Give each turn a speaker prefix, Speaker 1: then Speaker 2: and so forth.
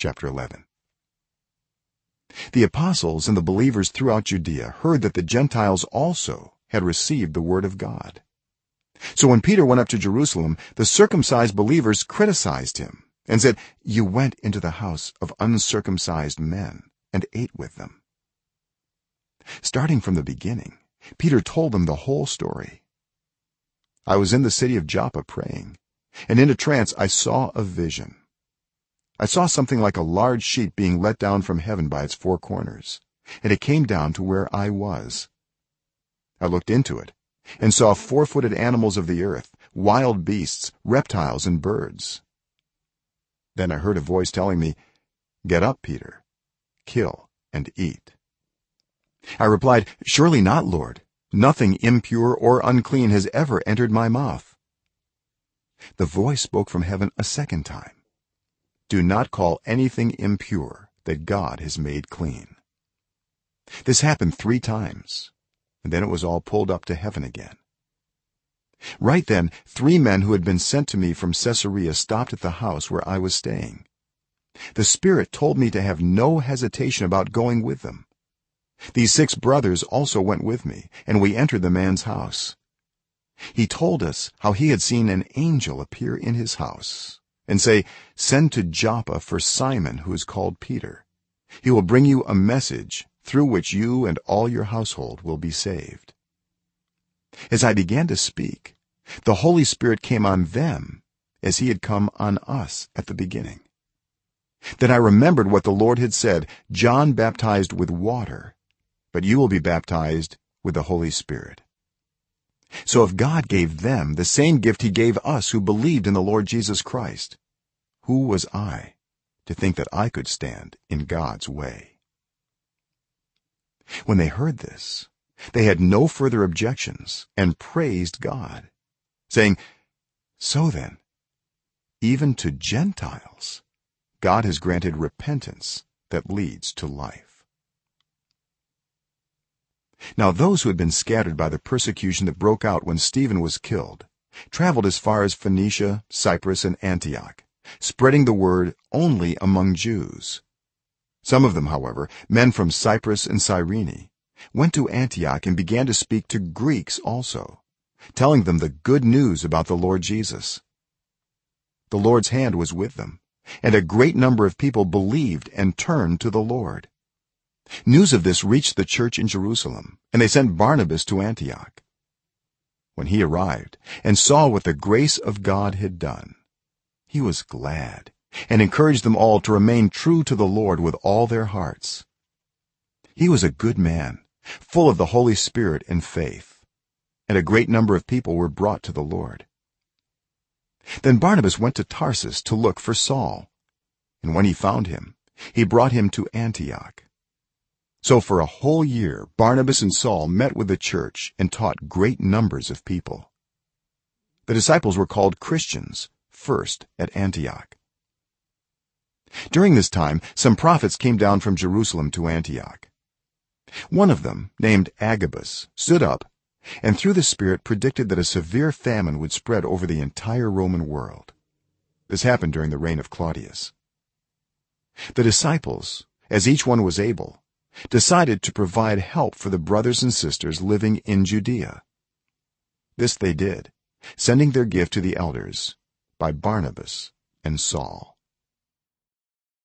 Speaker 1: chapter 11 the apostles and the believers throughout judea heard that the gentiles also had received the word of god. So when peter went up to jerusalem the circumcised believers criticized him and said you went into the house of uncircumcised men and ate with them. Starting from the beginning peter told them the whole story. I was in the city of joppa praying and in a trance i saw a vision i saw something like a large sheet being let down from heaven by its four corners and it came down to where i was. I looked into it and saw four-footed animals of the earth wild beasts reptiles and birds. Then i heard a voice telling me get up peter. Kill and eat. I replied surely not lord. Nothing impure or unclean has ever entered my mouth. The voice spoke from heaven a second time do not call anything impure that god has made clean. This happened 3 times and then it was all pulled up to heaven again. Right then three men who had been sent to me from Caesarea stopped at the house where I was staying. The spirit told me to have no hesitation about going with them. These six brothers also went with me and we entered the man's house. He told us how he had seen an angel appear in his house and say send to joppa for simon who is called peter. He will bring you a message through which you and all your household will be saved. As i began to speak the holy spirit came on them as he had come on us at the beginning. Then i remembered what the lord had said john baptized with water but you will be baptized with the holy spirit. So if god gave them the same gift he gave us who believed in the lord jesus christ who was i to think that i could stand in god's way? When they heard this they had no further objections and praised god saying so then even to gentiles god has granted repentance that leads to life. Now those who had been scattered by the persecution that broke out when stephen was killed traveled as far as phoenicia cyprus and antioch spreading the word only among jews. Some of them however men from cyprus and cyrene went to antioch and began to speak to greeks also telling them the good news about the lord jesus. The lord's hand was with them and a great number of people believed and turned to the lord. News of this reached the church in jerusalem and they sent barnabas to antioch. When he arrived and saw what the grace of god had done he was glad and encouraged them all to remain true to the lord with all their hearts. He was a good man full of the holy spirit and faith and a great number of people were brought to the lord. Then barnabas went to tarsus to look for saul and when he found him he brought him to antioch. So for a whole year barnabas and saul met with the church and taught great numbers of people. The disciples were called christians first at antioch. During this time some prophets came down from jerusalem to antioch. One of them named agabus stood up and through the spirit predicted that a severe famine would spread over the entire roman world. This happened during the reign of claudius. The disciples as each one was able decided to provide help for the brothers and sisters living in judea. This they did sending their gift to the elders by barnabas and saul